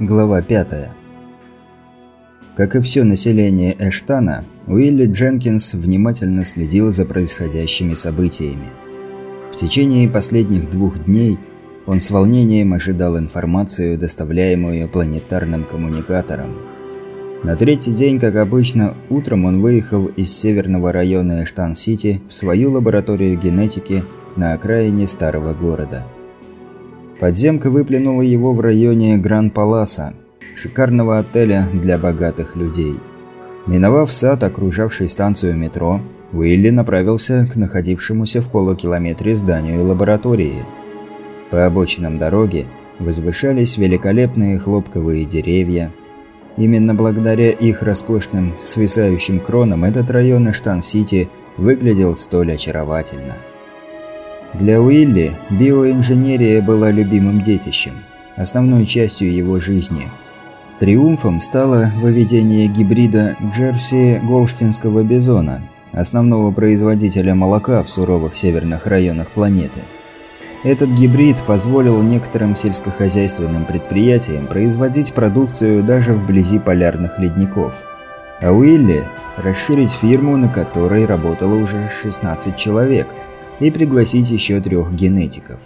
Глава 5. Как и все население Эштана, Уилли Дженкинс внимательно следил за происходящими событиями. В течение последних двух дней он с волнением ожидал информацию, доставляемую планетарным коммуникатором. На третий день, как обычно, утром он выехал из северного района Эштан-Сити в свою лабораторию генетики на окраине старого города – Подземка выплюнула его в районе Гран-Паласа, шикарного отеля для богатых людей. Миновав сад, окружавший станцию метро, Уилли направился к находившемуся в полукилометре зданию лаборатории. По обочинам дороги возвышались великолепные хлопковые деревья. Именно благодаря их роскошным свисающим кронам этот район Эштан-Сити выглядел столь очаровательно. Для Уилли биоинженерия была любимым детищем, основной частью его жизни. Триумфом стало выведение гибрида Джерси Голштинского бизона, основного производителя молока в суровых северных районах планеты. Этот гибрид позволил некоторым сельскохозяйственным предприятиям производить продукцию даже вблизи полярных ледников. А Уилли – расширить фирму, на которой работало уже 16 человек – и пригласить еще трех генетиков.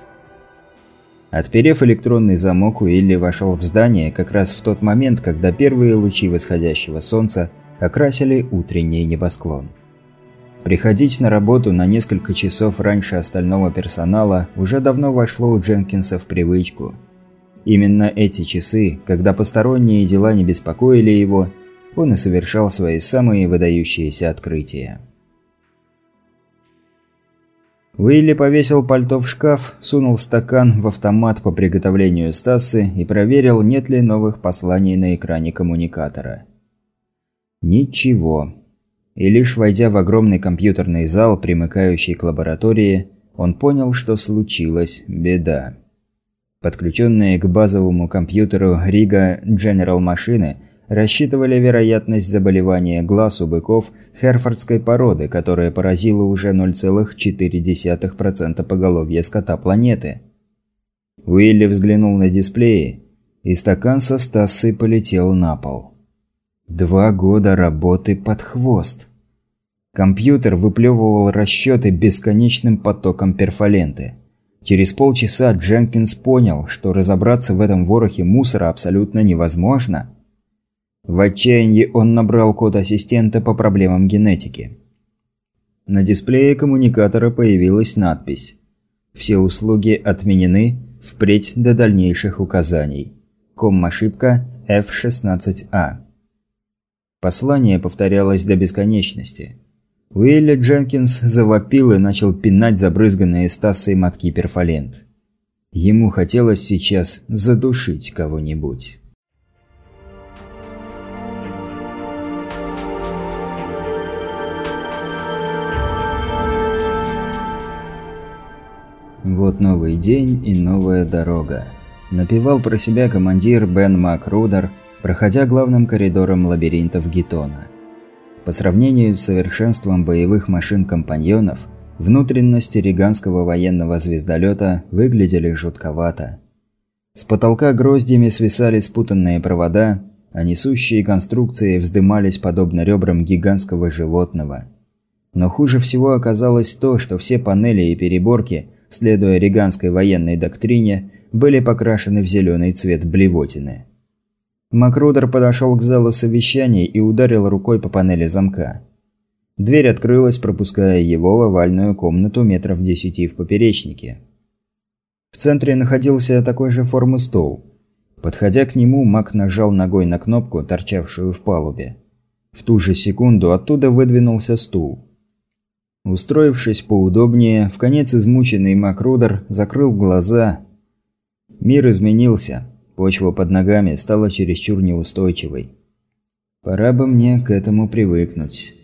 Отперев электронный замок, Уилли вошел в здание как раз в тот момент, когда первые лучи восходящего солнца окрасили утренний небосклон. Приходить на работу на несколько часов раньше остального персонала уже давно вошло у Дженкинса в привычку. Именно эти часы, когда посторонние дела не беспокоили его, он и совершал свои самые выдающиеся открытия. Уилли повесил пальто в шкаф, сунул стакан в автомат по приготовлению Стасы и проверил, нет ли новых посланий на экране коммуникатора. Ничего. И лишь войдя в огромный компьютерный зал, примыкающий к лаборатории, он понял, что случилась беда. Подключенные к базовому компьютеру Рига General машины – рассчитывали вероятность заболевания глаз у быков херфордской породы, которая поразила уже 0,4% поголовья скота планеты. Уилли взглянул на дисплеи, и стакан со Стассой полетел на пол. Два года работы под хвост. Компьютер выплевывал расчеты бесконечным потоком перфоленты. Через полчаса Дженкинс понял, что разобраться в этом ворохе мусора абсолютно невозможно – в отчаянии он набрал код ассистента по проблемам генетики. На дисплее коммуникатора появилась надпись «Все услуги отменены впредь до дальнейших указаний. Ком-ошибка F16A». Послание повторялось до бесконечности. Уилли Дженкинс завопил и начал пинать забрызганные Стассой мотки перфолент. Ему хотелось сейчас задушить кого-нибудь. Вот новый день и новая дорога. Напевал про себя командир Бен Макрудер, проходя главным коридором лабиринтов Гетона. По сравнению с совершенством боевых машин-компаньонов, внутренности риганского военного звездолета выглядели жутковато. С потолка гроздьями свисали спутанные провода, а несущие конструкции вздымались подобно ребрам гигантского животного. Но хуже всего оказалось то, что все панели и переборки следуя риганской военной доктрине, были покрашены в зеленый цвет блевотины. Макрудер подошел к залу совещаний и ударил рукой по панели замка. Дверь открылась, пропуская его в овальную комнату метров десяти в поперечнике. В центре находился такой же формы стол. Подходя к нему, Мак нажал ногой на кнопку, торчавшую в палубе. В ту же секунду оттуда выдвинулся стул. Устроившись поудобнее, в конец измученный Макрудер закрыл глаза. Мир изменился. Почва под ногами стала чересчур неустойчивой. Пора бы мне к этому привыкнуть.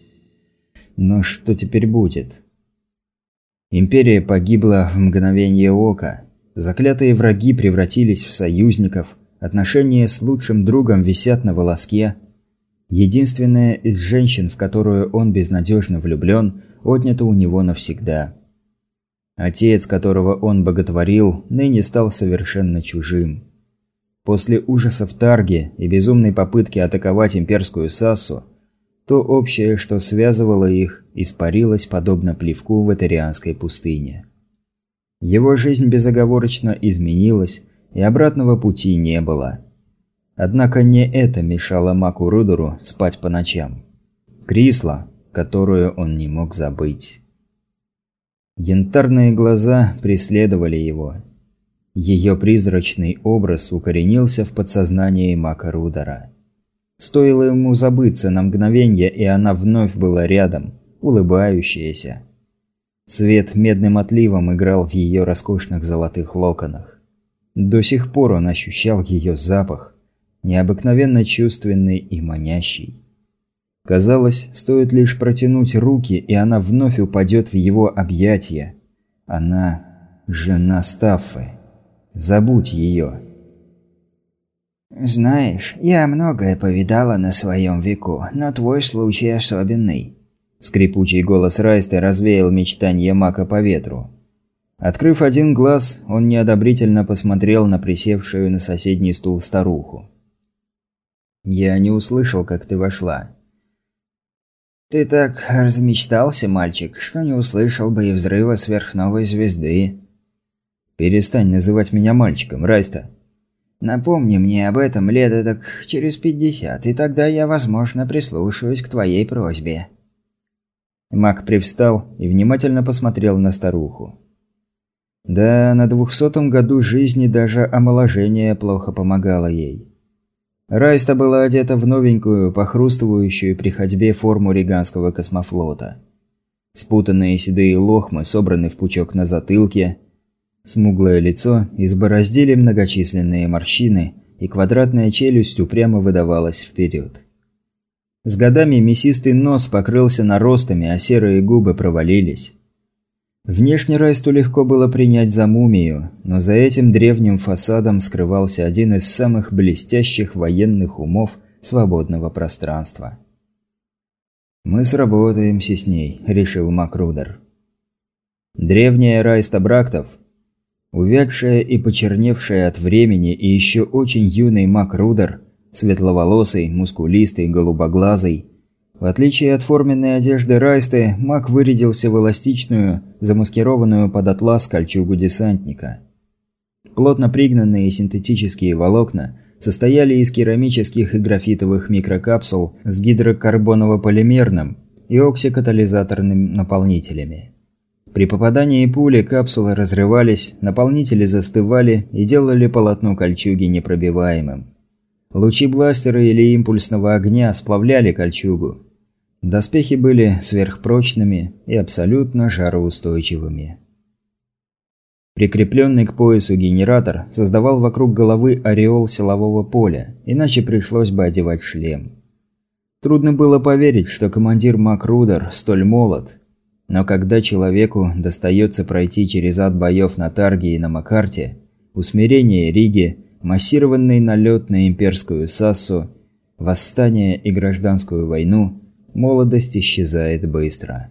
Но что теперь будет? Империя погибла в мгновение ока. Заклятые враги превратились в союзников. Отношения с лучшим другом висят на волоске. Единственная из женщин, в которую он безнадежно влюблен, отнято у него навсегда. Отец, которого он боготворил, ныне стал совершенно чужим. После ужасов Тарги и безумной попытки атаковать имперскую Сассу, то общее, что связывало их, испарилось подобно плевку в Этерианской пустыне. Его жизнь безоговорочно изменилась, и обратного пути не было. Однако не это мешало Маку Рудеру спать по ночам. Крисла, которую он не мог забыть. Янтарные глаза преследовали его. Ее призрачный образ укоренился в подсознании Мака Рудера. Стоило ему забыться на мгновение, и она вновь была рядом, улыбающаяся. Свет медным отливом играл в ее роскошных золотых локонах. До сих пор он ощущал ее запах, необыкновенно чувственный и манящий. Казалось, стоит лишь протянуть руки, и она вновь упадет в его объятия. Она – жена Стаффы. Забудь ее. «Знаешь, я многое повидала на своем веку, но твой случай особенный». Скрипучий голос Райста развеял мечтания Мака по ветру. Открыв один глаз, он неодобрительно посмотрел на присевшую на соседний стул старуху. «Я не услышал, как ты вошла». «Ты так размечтался, мальчик, что не услышал бы и взрыва сверхновой звезды». «Перестань называть меня мальчиком, Райста». «Напомни мне об этом лет так через пятьдесят, и тогда я, возможно, прислушаюсь к твоей просьбе». Мак привстал и внимательно посмотрел на старуху. Да, на двухсотом году жизни даже омоложение плохо помогало ей. Райста была одета в новенькую, похрустывающую при ходьбе форму риганского космофлота. Спутанные седые лохмы собраны в пучок на затылке – Смуглое лицо избороздили многочисленные морщины, и квадратная челюсть упрямо выдавалась вперед. С годами мясистый нос покрылся наростами, а серые губы провалились. Внешне Райсту легко было принять за мумию, но за этим древним фасадом скрывался один из самых блестящих военных умов свободного пространства. «Мы сработаемся с ней», – решил Макрудер. Древняя Райста Брактов Увядшая и почерневшая от времени и еще очень юный Мак Рудер, светловолосый, мускулистый, голубоглазый. В отличие от форменной одежды Райсты, Мак вырядился в эластичную, замаскированную под атлас кольчугу десантника. Плотно пригнанные синтетические волокна состояли из керамических и графитовых микрокапсул с гидрокарбоново-полимерным и оксикатализаторными наполнителями. При попадании пули капсулы разрывались, наполнители застывали и делали полотно кольчуги непробиваемым. Лучи бластера или импульсного огня сплавляли кольчугу. Доспехи были сверхпрочными и абсолютно жароустойчивыми. Прикрепленный к поясу генератор создавал вокруг головы ореол силового поля, иначе пришлось бы одевать шлем. Трудно было поверить, что командир Макрудер столь молод но когда человеку достается пройти через ад боев на Тарге и на Макарте, усмирение Риги, массированный налет на имперскую Сассу, восстание и гражданскую войну, молодость исчезает быстро.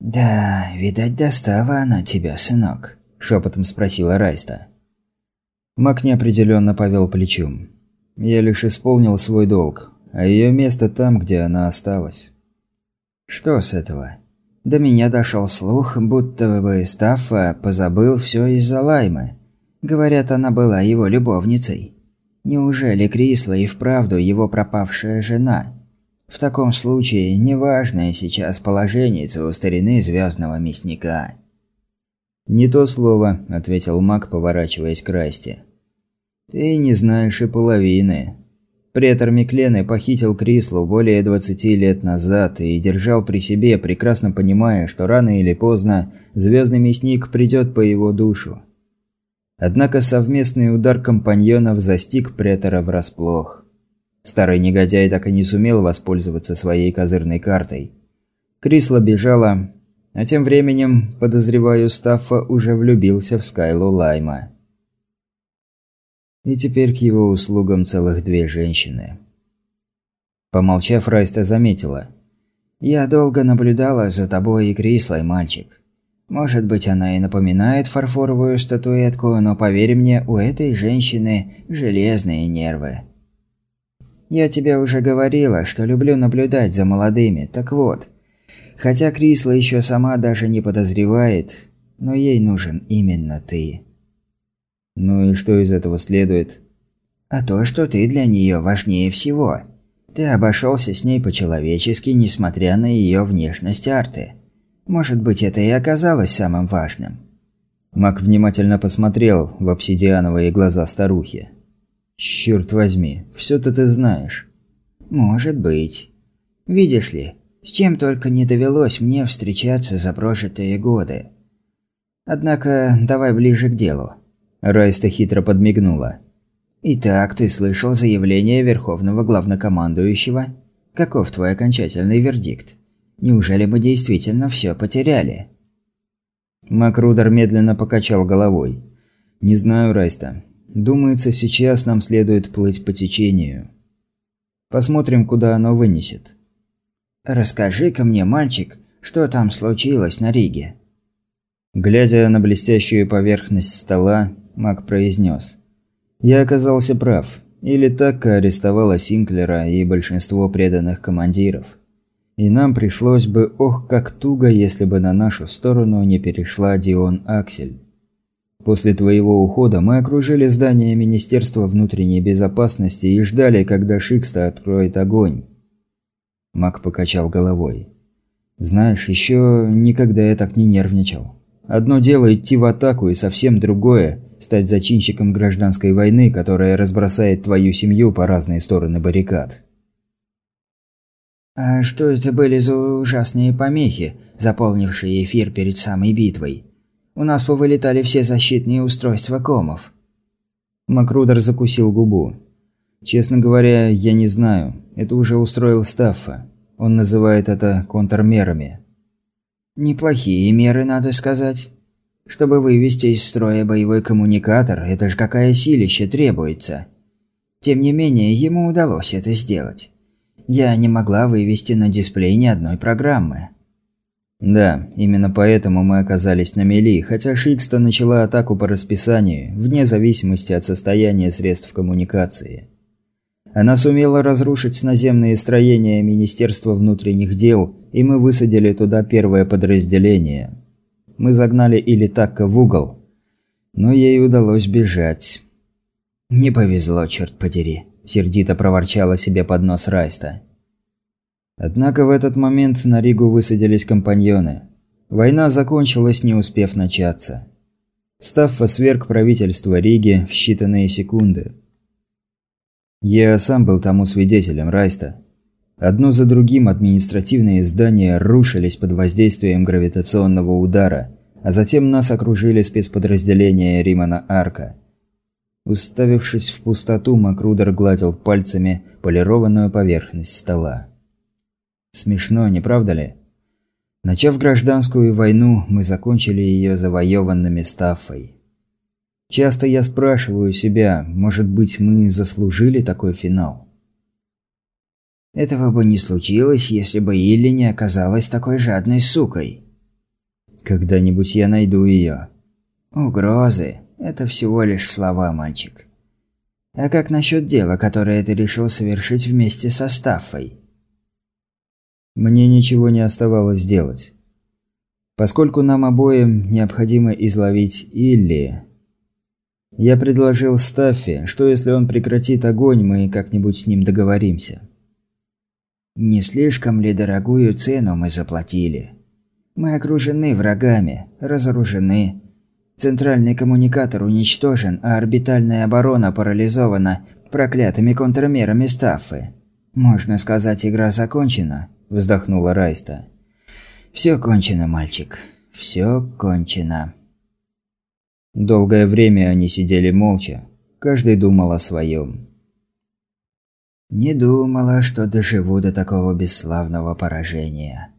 «Да, видать, достава она тебя, сынок», – шепотом спросила Райста. Мак неопределенно повел плечом. «Я лишь исполнил свой долг, а ее место там, где она осталась». Что с этого? До меня дошел слух, будто бы Стаффа позабыл все из-за Лаймы. Говорят, она была его любовницей. Неужели Крисла и вправду его пропавшая жена? В таком случае, неважное сейчас положение у старины звездного мясника. «Не то слово», – ответил маг, поворачиваясь к Расте. «Ты не знаешь и половины. Претор Миклены похитил Крислу более 20 лет назад и держал при себе, прекрасно понимая, что рано или поздно звездный мясник придет по его душу. Однако совместный удар компаньонов застиг Претора врасплох. Старый негодяй так и не сумел воспользоваться своей козырной картой. Крисла бежала, а тем временем, подозреваю, Стаффа уже влюбился в Скайлу Лайма. И теперь к его услугам целых две женщины. Помолчав, Райста заметила. «Я долго наблюдала за тобой и Крислой, мальчик. Может быть, она и напоминает фарфоровую статуэтку, но поверь мне, у этой женщины железные нервы. Я тебе уже говорила, что люблю наблюдать за молодыми. Так вот, хотя Крисла еще сама даже не подозревает, но ей нужен именно ты. Ну и что из этого следует? А то, что ты для нее важнее всего. Ты обошелся с ней по-человечески, несмотря на ее внешность арты. Может быть, это и оказалось самым важным. Мак внимательно посмотрел в обсидиановые глаза старухи. «Черт возьми, все-то ты знаешь». «Может быть. Видишь ли, с чем только не довелось мне встречаться за прожитые годы. Однако, давай ближе к делу». Райста хитро подмигнула. «Итак, ты слышал заявление Верховного Главнокомандующего? Каков твой окончательный вердикт? Неужели мы действительно все потеряли?» Макрудер медленно покачал головой. «Не знаю, Райста. Думается, сейчас нам следует плыть по течению. Посмотрим, куда оно вынесет. «Расскажи-ка мне, мальчик, что там случилось на Риге?» Глядя на блестящую поверхность стола, Мак произнес. «Я оказался прав. Или так арестовала Синклера и большинство преданных командиров. И нам пришлось бы, ох, как туго, если бы на нашу сторону не перешла Дион Аксель. После твоего ухода мы окружили здание Министерства внутренней безопасности и ждали, когда Шикста откроет огонь. Мак покачал головой. Знаешь, еще никогда я так не нервничал. Одно дело идти в атаку, и совсем другое – стать зачинщиком гражданской войны, которая разбросает твою семью по разные стороны баррикад. «А что это были за ужасные помехи, заполнившие эфир перед самой битвой?» У нас повылетали все защитные устройства комов. Макрудер закусил губу. Честно говоря, я не знаю. Это уже устроил Стаффа. Он называет это контрмерами. Неплохие меры, надо сказать. Чтобы вывести из строя боевой коммуникатор, это ж какая силища требуется. Тем не менее, ему удалось это сделать. Я не могла вывести на дисплей ни одной программы. Да, именно поэтому мы оказались на мели, хотя Шикста начала атаку по расписанию, вне зависимости от состояния средств коммуникации. Она сумела разрушить наземные строения Министерства внутренних дел, и мы высадили туда первое подразделение. Мы загнали Илитакка в угол, но ей удалось бежать. «Не повезло, черт подери», – сердито проворчала себе под нос Райста. Однако в этот момент на Ригу высадились компаньоны. Война закончилась, не успев начаться. Стаффа сверг правительство Риги в считанные секунды. Я сам был тому свидетелем, Райста. Одно за другим административные здания рушились под воздействием гравитационного удара, а затем нас окружили спецподразделения Римана Арка. Уставившись в пустоту, Макрудер гладил пальцами полированную поверхность стола. Смешно, не правда ли? Начав гражданскую войну, мы закончили ее завоеванными Стаффой. Часто я спрашиваю себя, может быть, мы заслужили такой финал? Этого бы не случилось, если бы Илли не оказалась такой жадной сукой. Когда-нибудь я найду ее. Угрозы – это всего лишь слова, мальчик. А как насчет дела, которое ты решил совершить вместе со Стаффой? Мне ничего не оставалось делать. Поскольку нам обоим необходимо изловить Илли, я предложил Стаффи, что если он прекратит огонь, мы как-нибудь с ним договоримся. Не слишком ли дорогую цену мы заплатили? Мы окружены врагами, разоружены. Центральный коммуникатор уничтожен, а орбитальная оборона парализована проклятыми контрмерами Стаффы. Можно сказать, игра закончена. – вздохнула Райста. «Все кончено, мальчик. Все кончено». Долгое время они сидели молча. Каждый думал о своем. «Не думала, что доживу до такого бесславного поражения».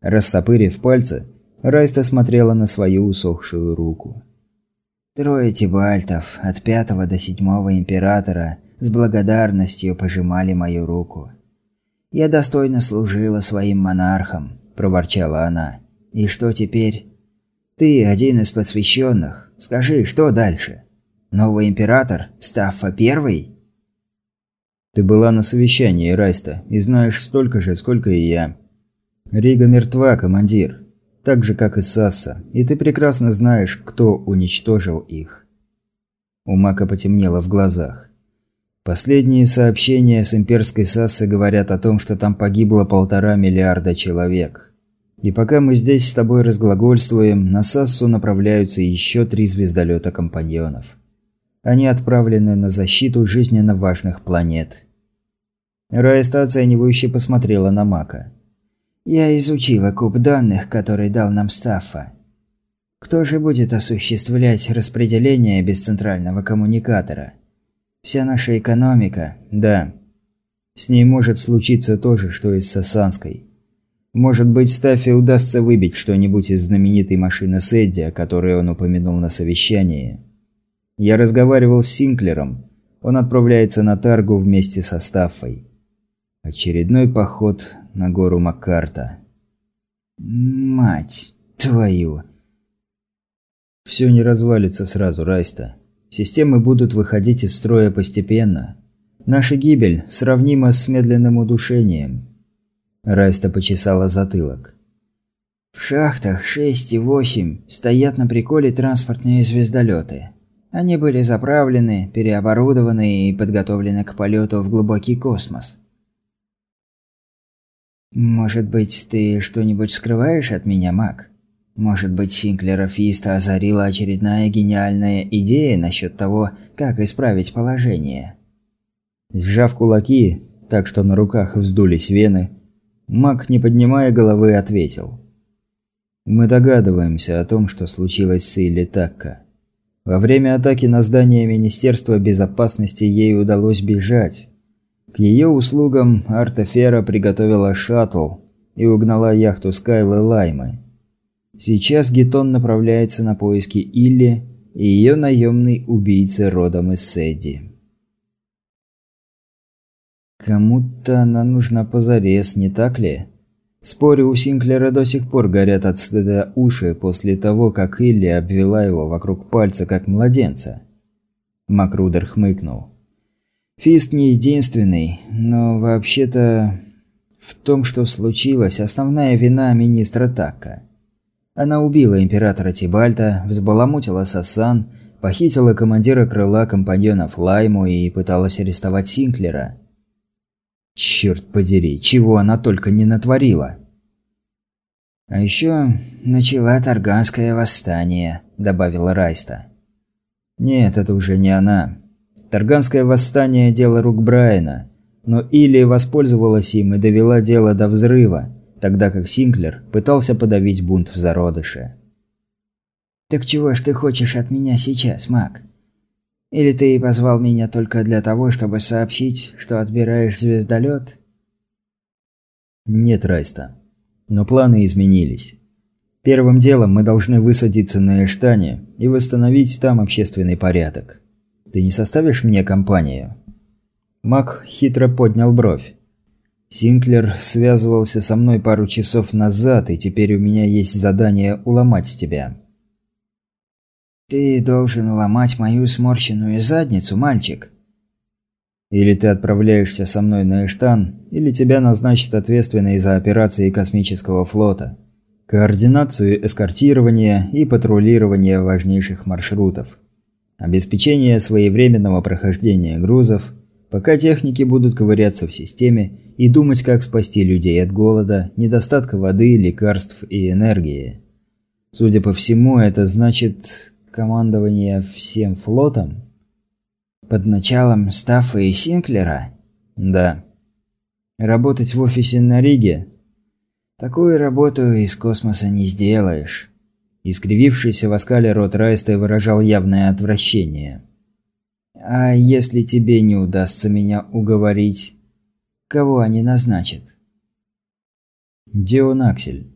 Растопырив пальцы, Райста смотрела на свою усохшую руку. Трое тибальтов, от пятого до седьмого императора, с благодарностью пожимали мою руку. «Я достойно служила своим монархам», – проворчала она. «И что теперь?» Ты один из посвященных. Скажи, что дальше? Новый император? Стаффа Первый?» «Ты была на совещании, Райста, и знаешь столько же, сколько и я. Рига мертва, командир. Так же, как и Сасса. И ты прекрасно знаешь, кто уничтожил их». У Мака потемнело в глазах. Последние сообщения с имперской Сассы говорят о том, что там погибло полтора миллиарда человек. И пока мы здесь с тобой разглагольствуем, на Сассу направляются еще три звездолета компаньонов. Они отправлены на защиту жизненно важных планет. Райста оценивающе посмотрела на Мака. «Я изучила куб данных, который дал нам Стаффа. Кто же будет осуществлять распределение без центрального коммуникатора? Вся наша экономика, да. С ней может случиться то же, что и с Сасанской. Может быть, Стаффе удастся выбить что-нибудь из знаменитой машины Сэдди, о которой он упомянул на совещании. Я разговаривал с Синклером. Он отправляется на Таргу вместе со Стаффой. Очередной поход на гору Маккарта. Мать твою. Все не развалится сразу, Райста. Системы будут выходить из строя постепенно. Наша гибель сравнима с медленным удушением. Райста почесала затылок. В шахтах 6 и 8 стоят на приколе транспортные звездолеты. Они были заправлены, переоборудованы и подготовлены к полету в глубокий космос. «Может быть, ты что-нибудь скрываешь от меня, Мак?» Может быть, Синклера Фиста озарила очередная гениальная идея насчет того, как исправить положение. Сжав кулаки, так что на руках вздулись вены, Мак, не поднимая головы, ответил. «Мы догадываемся о том, что случилось с Илли Такка. Во время атаки на здание Министерства безопасности ей удалось бежать. К ее услугам Артефера приготовила шаттл и угнала яхту Скайлы Лаймы. Сейчас Гетон направляется на поиски Илли и ее наемный убийца родом из Сэдди. Кому-то она нужна позарез, не так ли? Спорю, у Синклера до сих пор горят от стыда уши после того, как Илли обвела его вокруг пальца, как младенца. Макрудер хмыкнул. Фист не единственный, но вообще-то... В том, что случилось, основная вина министра Така. Она убила императора Тибальта, взбаламутила Сасан, похитила командира крыла компаньонов Лайму и пыталась арестовать Синклера. Черт подери, чего она только не натворила. «А еще начала Тарганское восстание», – добавила Райста. «Нет, это уже не она. Тарганское восстание – дело рук Брайана. Но Или воспользовалась им и довела дело до взрыва, тогда как Синклер пытался подавить бунт в зародыше. «Так чего ж ты хочешь от меня сейчас, маг? Или ты позвал меня только для того, чтобы сообщить, что отбираешь звездолет?» «Нет, Райста. Но планы изменились. Первым делом мы должны высадиться на Эштане и восстановить там общественный порядок. Ты не составишь мне компанию?» Мак хитро поднял бровь. Синклер связывался со мной пару часов назад, и теперь у меня есть задание уломать тебя. Ты должен уломать мою сморщенную задницу, мальчик. Или ты отправляешься со мной на Эштан, или тебя назначат ответственной за операции космического флота, координацию эскортирования и патрулирования важнейших маршрутов, обеспечение своевременного прохождения грузов, пока техники будут ковыряться в системе и думать, как спасти людей от голода, недостатка воды, лекарств и энергии. Судя по всему, это значит командование всем флотом? Под началом Стаффа и Синклера? Да. Работать в офисе на Риге? Такую работу из космоса не сделаешь. Искривившийся в оскале рот Райста выражал явное отвращение. «А если тебе не удастся меня уговорить?» Кого они назначат? Дион Аксель.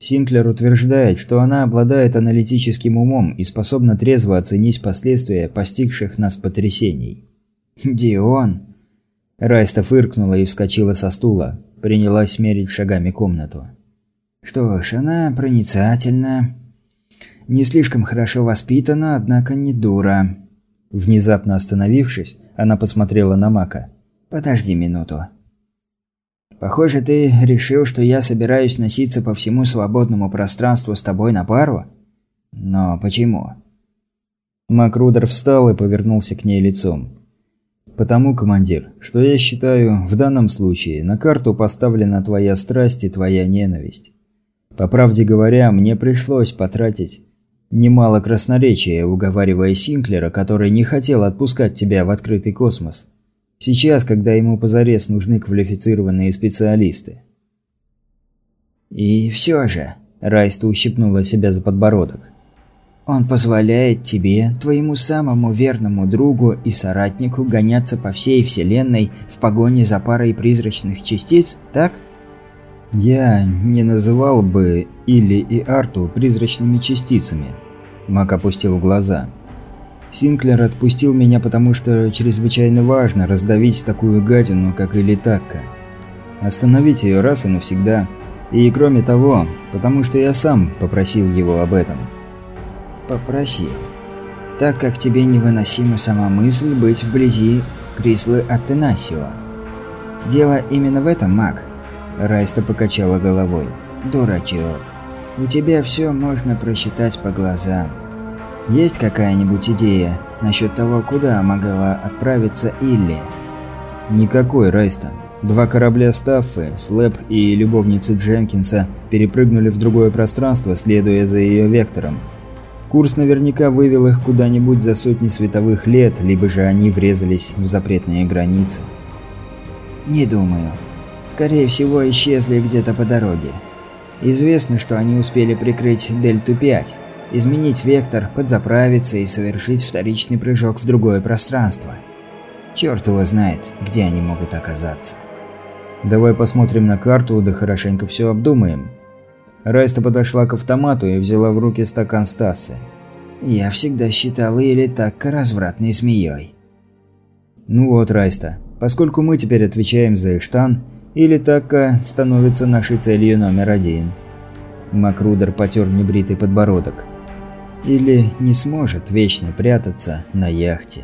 Синклер утверждает, что она обладает аналитическим умом и способна трезво оценить последствия постигших нас потрясений. Дион. Райста фыркнула и вскочила со стула, принялась мерить шагами комнату. Что ж, она проницательна. не слишком хорошо воспитана, однако не дура». Внезапно остановившись, она посмотрела на Мака. «Подожди минуту. Похоже, ты решил, что я собираюсь носиться по всему свободному пространству с тобой на пару? Но почему?» Макрудер встал и повернулся к ней лицом. «Потому, командир, что я считаю, в данном случае на карту поставлена твоя страсть и твоя ненависть. По правде говоря, мне пришлось потратить немало красноречия, уговаривая Синклера, который не хотел отпускать тебя в открытый космос. Сейчас, когда ему позарез нужны квалифицированные специалисты». «И все же...» – Райста ущипнула себя за подбородок. Он позволяет тебе, твоему самому верному другу и соратнику, гоняться по всей Вселенной в погоне за парой призрачных частиц, так? Я не называл бы Илли и Арту призрачными частицами. Мак опустил глаза. Синклер отпустил меня, потому что чрезвычайно важно раздавить такую гадину, как Илли Такка. Остановить ее раз и навсегда. И кроме того, потому что я сам попросил его об этом попросил. Так как тебе невыносима сама мысль быть вблизи Крислы Аттенасио. Дело именно в этом, маг. Райста покачала головой. Дурачок. У тебя все можно просчитать по глазам. Есть какая-нибудь идея насчет того, куда могла отправиться Илли? Никакой, Райста. Два корабля Стаффы, Слэп и любовницы Дженкинса перепрыгнули в другое пространство, следуя за ее вектором. Курс наверняка вывел их куда-нибудь за сотни световых лет, либо же они врезались в запретные границы. Не думаю. Скорее всего, исчезли где-то по дороге. Известно, что они успели прикрыть Дельту-5, изменить вектор, подзаправиться и совершить вторичный прыжок в другое пространство. Черт его знает, где они могут оказаться. Давай посмотрим на карту, да хорошенько все обдумаем. Райста подошла к автомату и взяла в руки стакан Стасы. «Я всегда считала или так развратной змеей». «Ну вот, Райста, поскольку мы теперь отвечаем за Эштан, или Такка становится нашей целью номер один». Макрудер потер небритый подбородок. «Или не сможет вечно прятаться на яхте».